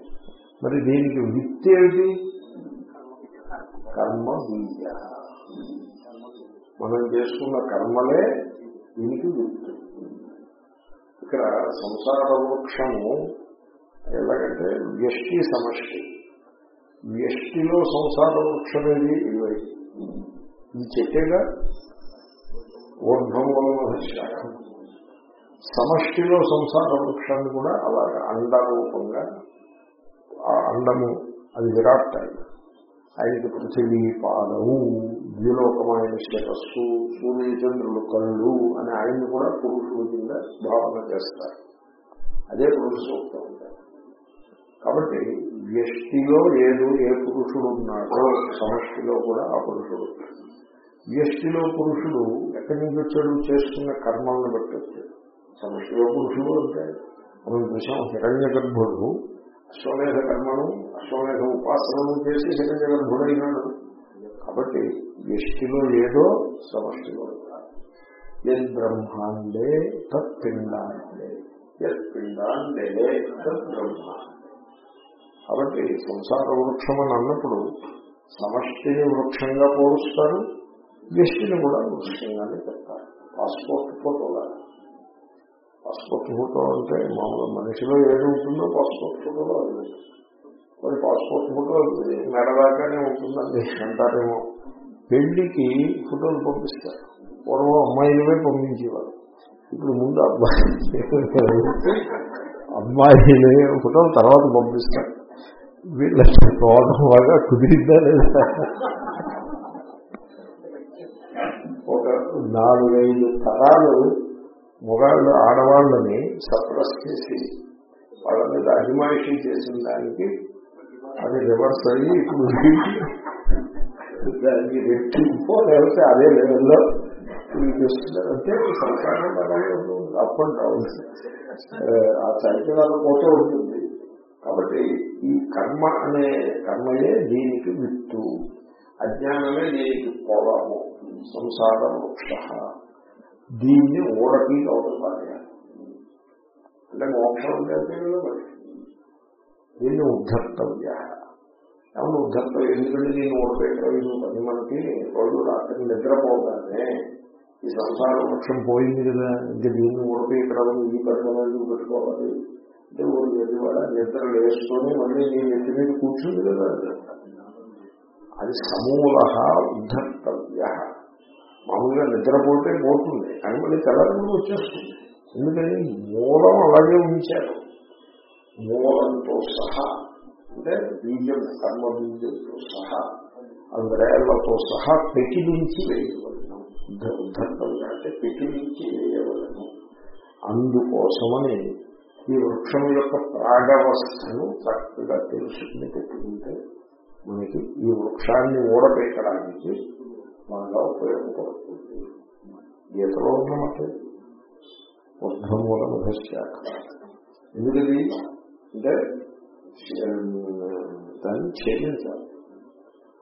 మరి దీనికి విత్తి ఏమిటి? కర్మ బీజ. మనం చేసుకున్న కర్మలే దీనికి విత్తు ఇక్కడ సంసార వృక్షము ఎలాగంటే వ్యష్టి సమష్టి. వ్యష్టిలో సంసార వృక్షం ఏది ఇరవై ఈ చెట్టేగా ఊర్ధ్వంలో శాఖం సమష్టిలో సంసార వృక్షాన్ని కూడా అలాగా అండరూపంగా ఆ అండము అది విరాట్ ఆయన ఆయనకి పృథివీ పాదము. ద్విలోకమైన శిరస్సు సూర్యచంద్రుడు కళ్ళు అని ఆయన్ని కూడా పురుషుడు కింద భావన చేస్తారు. అదే పురుష సూక్తం ఉంటారు కాబట్టి వ్యష్టిలో ఏదో ఏ పురుషుడు ఉన్నాడో సమష్టిలో కూడా ఆ పురుషుడు. వ్యష్టిలో పురుషుడు ఎక్కడి నుంచి వచ్చాడు? చేసుకున్న కర్మలను బట్టి వచ్చాడు. సమష్టిలో పురుషుడు ఉంటాయి మనం చూసాం హిరణ్య గర్భుడు. అశ్వమేధ కర్మను అశ్వమేధ ఉపాసనను చేసి హిరణ్య గర్భుడైనాడు. కాబట్టి వ్యష్టిలో ఏదో సమష్టిలో యద్ బ్రహ్మాండే తత్ పిండాండే. పిండాండే తత్ బ్రహ్మాండే. కాబట్టి సంసార వృక్షం అని అన్నప్పుడు సమష్టిని వృక్షంగా పోలుస్తారు వ్యష్టిని కూడా వృక్షంగానే చెప్తారు పాస్పోర్ట్ ఫోటోలా పాస్పోర్ట్ ఫోటో అంటే మామూలు మనిషిలో ఏది ఉంటుందో పాస్పోర్ట్ ఫోటోలో అది. ఉంటుంది. మరి పాస్పోర్ట్ ఫోటో మెడదాకానే ఉంటుందండి. అంటారేమో. పెళ్ళికి ఫోటోలు పంపిస్తారు. పూర్వం అమ్మాయిలవే పంపించేవారు. ఇప్పుడు ముందు అబ్బాయి అమ్మాయిలే ఫోటోలు తర్వాత పంపిస్తారు. వీళ్ళ రోగం బాగా కుదిరిందా లేదా? ఒక నాలుగైదు తరాలు మొగాళ్ళు ఆడవాళ్ళని సప్రెస్ చేసి వాళ్ళ మీద అజమాయిషీ చేసిన దానికి అది రివర్స్ అయ్యి ఇప్పుడు దానికి రెట్టింపో లేకపోతే అదే లెవెల్లో చూపిస్తున్నారు అంటే సంసారం అప్ అండ్ డౌన్ ఆ చైతన్యాలు పోతూ ఉంటుంది. కాబట్టి ఈ కర్మ అనే కర్మయే దీనికి విత్తు. అజ్ఞానమే దీనికి పొలము సంసార వృక్ష. దీన్ని ఊడకి అవుతుంది అంటే మోక్షం అంటే మరి. దీన్ని ఉద్ధర్తవ్య. ఏమన్నా ఉద్ధర్తవ్య. ఎందుకంటే దీన్ని ఊడపెట్టలేదు పది మనకి రోజు రాత్రి నిద్రపోగానే ఈ సంసార వృక్షం పోయింది కదా. ఇంకా దీన్ని ఓడిపోయి ఈ పరిమాణాలు పెట్టుకోవాలి అంటే ఓడి వెళ్ళి కూడా నిద్ర వేసుకొని మళ్ళీ నీ నెత్తి మీద కూర్చుంది కదా. అది సమూల ఉద్ధర్తవ్య. మామూలుగా నిద్రపోతే పోతుంది కానీ మళ్ళీ తెల్లకుండా వచ్చేస్తుంది. ఎందుకని? మూలం అలాగే ఉంచారు. మూలంతో సహా అంటే బీజం కర్మ బీజంతో సహా అంద్రేళ్ళతో సహా పెకిలించి వేయవలను. ఉద్ధర్తవ్య అంటే పెకిలించి వేయవలను. అందుకోసమని ఈ వృక్షం యొక్క ప్రాగవస్థను చక్కగా తెలుసుకుని పెట్టుకుంటే మనకి ఈ వృక్షాన్ని ఊడపెట్టడానికి బాగా ఉపయోగపడుతుంది. గీతలో ఉన్నమాట. ఉద్ధమూల మధశాఖ ఎందుకది? అంటే దాన్ని ఛేదించాలి.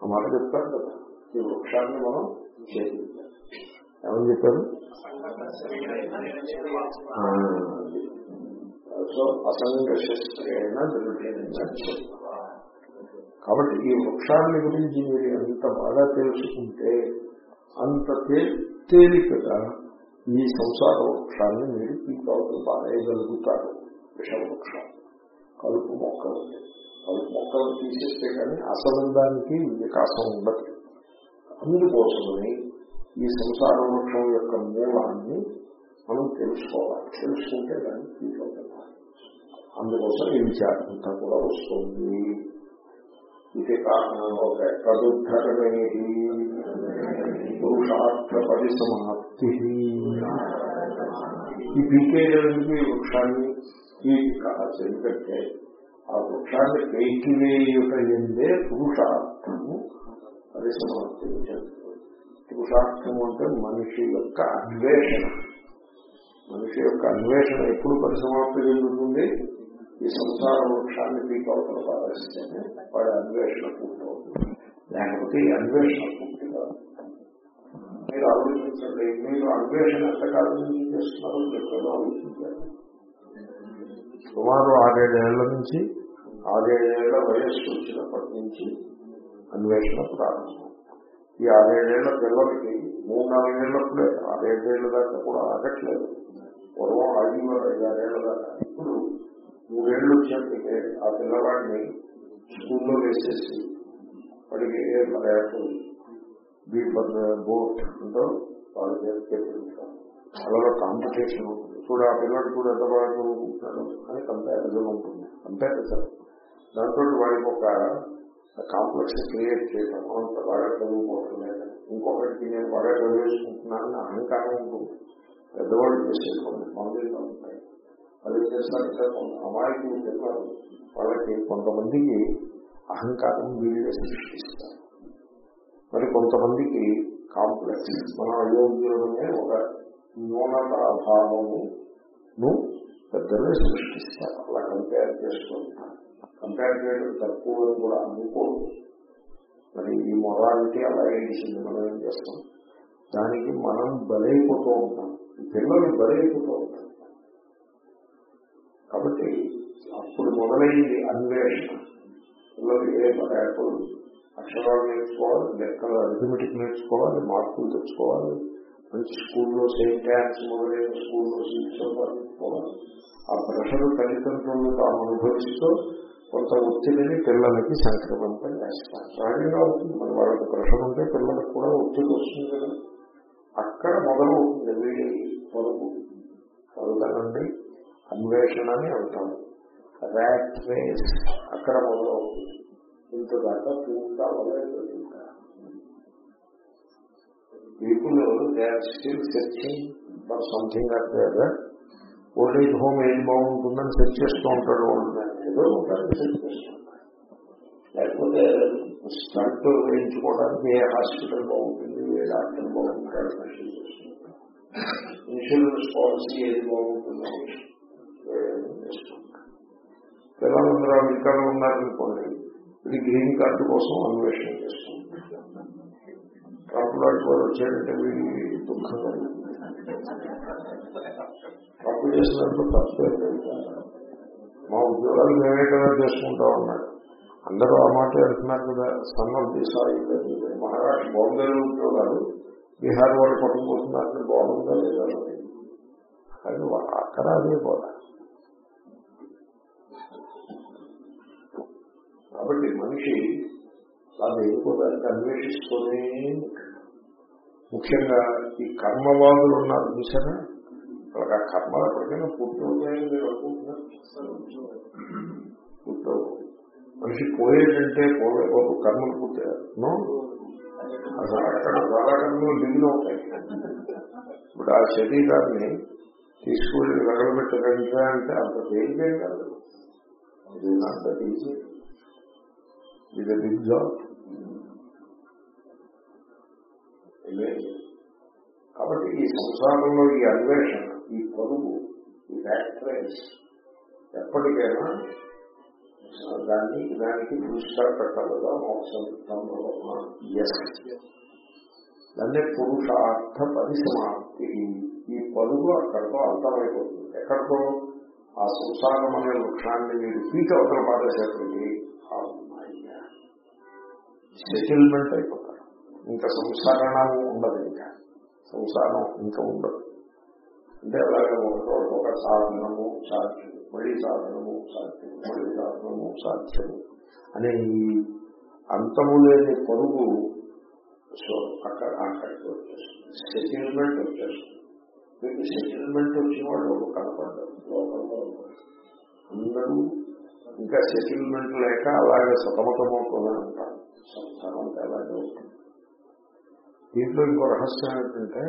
ఆ మాట చెప్తారు కదా. ఈ వృక్షాన్ని మనం ఛేదించాలి. ఏమని చెప్పారు? సో అసంగ శస్త్రేణ కాబట్టి ఈ వృక్షాన్ని గురించి మీరు ఎంత బాగా తెలుసుకుంటే అంత తేలికగా ఈ సంసార వృక్షాన్ని మీరు పీకవతలు పారేయగలుగుతారు. విషవృక్షం. కలుపు మొక్కలు కలుపు మొక్కలు తీసేస్తే కానీ అసలు దానికి వికాసం ఉండదు. అందుకోసమని ఈ సంసార వృక్షం యొక్క మూలాన్ని మనం తెలుసుకోవాలి. తెలుసుకుంటే దాన్ని తీసుకోవాలి అందుకోసం ఈ విచారం కూడా వస్తుంది. ఇది కారణంలో తదుద్ధరణేది పురుషార్థ పరిసమాప్తి. ఈ పీకేయడానికి వృక్షాన్ని ఈ ఎందుకంటే ఆ వృక్షాన్ని పైకి వేయుట ఎందే పురుషార్థము పరిసమాప్తి పురుషార్థము అంటే మనిషి యొక్క అన్వేషణ. మనిషి యొక్క అన్వేషణ ఎప్పుడు పరిసమాప్తి చెందుతుంది? ఈ సంసార వృక్షాన్ని పీకవతల పారేస్తేనే వాడి అన్వేషణ పూర్తవుతుంది. లేకపోతే ఈ అన్వేషణ పూర్తి కాదు మీరు ఆలోచించండి. మీరు అన్వేషణ ఎంతకాలం చేస్తున్నారో చెప్పడం ఆలోచించారు. సుమారు ఆరేడేళ్ళ నుంచి ఆరేడేళ్ళ వయస్సు వచ్చినప్పటి నుంచి అన్వేషణ ప్రారంభం. ఈ ఆరేడేళ్ళ పిల్లలకి మూడు నాలుగేళ్ళప్పుడే ఆరేడేళ్ళ దాకా కూడా ఆగట్లేదు. పూర్వం ఆగివారు ఐదారేళ్ళ దాకా. ఇప్పుడు మూడేళ్ళు వచ్చేప్పటికే ఆ పిల్లవాడిని స్కూల్లో వేసేసి వాడికి మలయాళం బీట్ బోట్ అంటూ పేరు చేస్తుంటారు అలా కాంపిటీషన్ ఉంటుంది. చూడు ఆ పిల్లడు చూడు ఎంత బాగా చదువుకుంటున్నాడు అని కంపారిజన్ ఉంటుంది. కంపారిజన్ దాంతో వాడికి ఒక కాంప్లెక్స్ క్రియేట్ చేయడం అంత బాగా చదువుకోవటం లేదు ఇంకొకటికి నేను బాగా చదివేసుకుంటున్నానని అహంకారం ఉంటుంది. పెద్దవాళ్ళు చేసేటువంటి పనులు ఉంటాయి. అది చేస్తారంటే కొంత అమాయకులు చెప్పారు. వాళ్ళకి కొంతమందికి అహంకారం వీళ్ళే సృష్టిస్తారు. మరి కొంతమందికి కాంప్లెక్స్ మన అయోగ్యులనే ఒక న్యూనత అభావమును పెద్దలే సృష్టిస్తారు. అలా కంపేర్ చేసుకుంటారు. కంపేర్ చేయడం తక్కువ అని కూడా అనుకోదు మరి ఈ మొరాలిటీ అలా ఏడిచింది మనం ఏం చేస్తాం? దానికి మనం బలైపోతూ ఉంటాం. పిల్లలు బలైపోతూ ఉంటాం కాబట్టి అప్పుడు మొదలైంది అన్వేషణ. పిల్లలు ఏ పదార్థం అక్షరాలు నేర్చుకోవాలి లెక్కలు అర్థమెటిక్ నేర్చుకోవాలి మార్కులు తెచ్చుకోవాలి మంచి స్కూల్లో సెయింట్ డ్యాన్స్ మొదలైన స్కూల్లో సీట్స్ ఆ ప్రెషర్ తల్లిదండ్రులు తాము అనుభవిస్తూ కొంత ఒత్తిడిని పిల్లలకి సంక్రమంపై చేస్తారు. సహజంగా అవుతుంది. మరి వాళ్ళకి ప్రెషర్ ఉంటే పిల్లలకు కూడా ఒత్తిడి వస్తుంది కదా. అక్కడ మొదలవుతుంది వీడి పొరుగు పొరుగునండి అన్వేషణ అని అంటాము ర్యాట్ రేస్ అక్కడ మొదలవుతుంది. ఇంత దాకా పూర్తి అవ్వలేదు. People they are still searching for something at old age home ఏది బాగుంటుందని సెర్చ్ చేస్తూ ఉంటాడు ఏదో ఉంటాడు. సెర్చ్ లేకపోతే స్టంట్ వేయించుకోవడానికి ఏ హాస్పిటల్ బాగుంటుంది ఏ డాక్టర్ బాగుంటాడు ఇన్సూరెన్స్ పాలసీ ఏది బాగుంటుందో పిల్లలందరూ అమెరికాలో ఉన్నారనుకోండి ఇది గ్రీన్ కార్డు కోసం అన్వేషణ చేస్తుంది ట్రంప్ లాంటి వాడు వచ్చాడంటే వీడికి దుఃఖం కలుగుతుంది తప్పు చేసినట్టు తప్పే మా ఉద్యోగాలు మేమే కదా చేసుకుంటా ఉన్నాడు అందరూ ఆ మాట అంటున్నారు కదా son of the Sai Maharashtra బాంబేలో ఉద్యోగాలు. బీహార్ వాళ్ళు పట్టుకుపోతున్నారు బాగుందా లేదా కానీ అక్కడ అదే కూడా కాబట్టి మనిషి అలా దేనికో అన్వేషిస్తూనే ముఖ్యంగా ఈ కర్మవాదులు ఉన్నారు చూసారా వాళ్ళకి ఆ కర్మలు ఎప్పటికైనా పూర్తవుతాయని మీరు అనుకుంటున్నారు. పూర్తవు. మనిషి పోయేటంటే పోలే బాబు కర్మలు పూర్తయ్యారు అసలు అక్కడ చాలా కర్మలు దిగులు అవుతాయి. ఇప్పుడు ఆ శరీరాన్ని తీసుకువెళ్ళి వెగలబెట్టగలిగా అంటే అంత తేలికేం కాదు. ఇది అంత ఈజీ ఇది బిగ్ జాబ్ కాబట్టి ఈ సంసారంలో ఈ అన్వేషణ ఈ పరుగు ఈ ఫ్యాక్టరైజ్ ఎప్పటికైనా దాన్ని దానికి పురుషాలు పెట్టాలిగా మోసం దాన్ని పురుషార్థ పరిసమాప్తి. ఈ పరుగు అక్కడితో అంతమైపోతుంది ఎక్కడితో? ఆ సంసారం అనే వృక్షాన్ని మీరు పీక అవతల పారేసేటువంటి సెటిల్మెంట్ అయిపోతుంది. ఇంకా సంసారణము ఉండదు ఇంకా. సంసారం ఇంకా ఉండదు. అంటే అలాగే ఒక ఒక సాధనము సాధ్యం. మళ్ళీ సాధనము సాధ్యం. మళ్ళీ సాధనము సాధ్యం అనే ఈ అంతము లేని పరుగు సో అక్కడ అక్కడికి వచ్చేస్తుంది. సెటిల్మెంట్ వచ్చేస్తుంది. మీకు సెటిల్మెంట్ వచ్చిన వాళ్ళు కనపడ్డారు. లోకంలో అందరూ ఇంకా సెటిల్మెంట్ లేక అలాగే సతమతమవుతూనే ఉంటారు సంసారం అంటే అలాగే ఉంటుంది దీంట్లో ఇంకో రహస్యం ఏంటంటే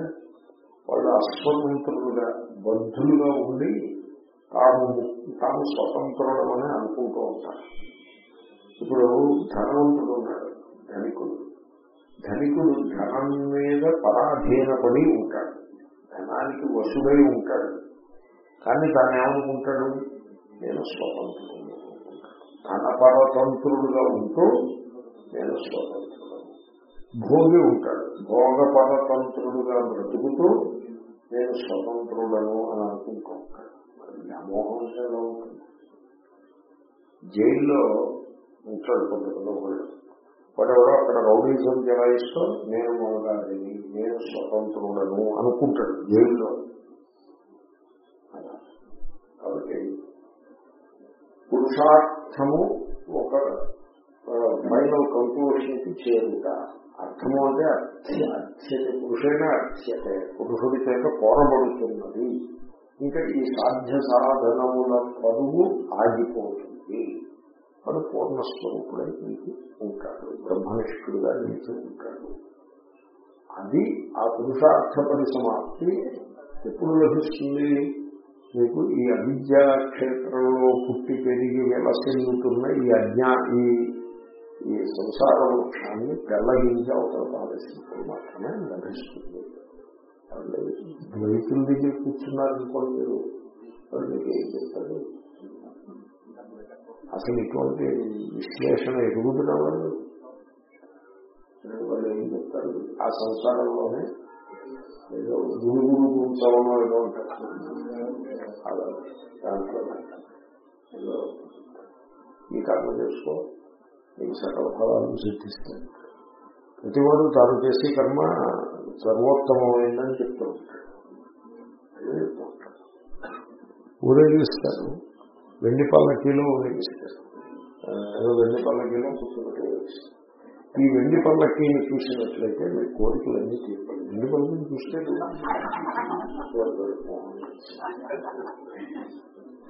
వాళ్ళు అస్వతంత్రులుగా బద్ధులుగా ఉండి తాము తాము స్వతంత్రులమని అనుకుంటూ ఉంటారు. ఇప్పుడు ధనవంతుడు ఉన్నాడు ధనికుడు. ధనికుడు ధనం మీద పరాధీనపడి ఉంటాడు. ధనానికి వసుడై ఉంటాడు. కానీ తాను ఏమనుకుంటాడు? నేను స్వతంత్రుడు ధన పరతంత్రుడుగా ఉంటూ నేను స్వతంత్రుడు భోగి ఉంటాడు. భోగ పరతంత్రుడుగా బ్రతుకుతూ నేను స్వతంత్రుడను అని అనుకుంటూ ఉంటాడు మరి వ్యామోహం ఎలా ఉంటుంది. జైల్లో ఉంటాడు కొంతమంది ఒకళ్ళు. వాడెవడో అక్కడ రౌడీజం జలాయిస్తూ నేను మొదలాడిని నేను స్వతంత్రుడను అనుకుంటాడు జైల్లో. కాబట్టి పురుషార్థము ఒక ఫైనల్ కంక్లూషన్కి చేరుట అర్థము అంటే అర్థ్య అర్థ్యత పురుషైన అర్థ్యతే పురుషుడి చేత కోరబడుతున్నది ఇంకా ఈ సాధ్య సాధనముల పరువు ఆగిపోతుంది. వాడు పూర్ణస్వరూపుడై నీకు ఉంటాడు బ్రహ్మనిష్ఠుడుగా నిలిచి ఉంటాడు. అది ఆ పురుషార్థ పరిసమాప్తి ఎప్పుడు లభిస్తుంది? మీకు ఈ అవిద్యా క్షేత్రంలో పుట్టి పెరిగి వెలసిల్లుతున్న ఈ అజ్ఞా ఈ ఈ సంసార వృక్షాన్ని పెళ్ళగించి అవతల పారేసినప్పుడు మాత్రమే లభిస్తుంది ద్వైతుల దగ్గర కూర్చున్నారనుకోండి మీరు వాళ్ళు మీకు ఏం చెప్తారు అసలు ఇటువంటి విశ్లేషణ ఎదుగుతున్న వాళ్ళు వాళ్ళు ఏం చెప్తారు ఆ సంసారంలోనే ఏదో గురు గురు గురించవనో ఏదో ఉంటారు దాంట్లో ఏదో ఈ కర్మ చేసుకోవాలి నీకు సకల ఫలాలను సిద్ధిస్తాయి. ప్రతివాడు తాను చేసే కర్మ సర్వోత్తమమైందని చెప్తూ ఉంటాడు చెప్తూ ఊరేగిస్తారు. వెండి పల్లకీలో ఊరేగిస్తారు. ఏదో వెండి పల్లకీలో కూర్చోబెట్టి ఈ వెండి పల్లకీని చూసినట్లయితే మీ కోరికలన్నీ తీర్పండి. వెండి పల్లకీని చూస్తే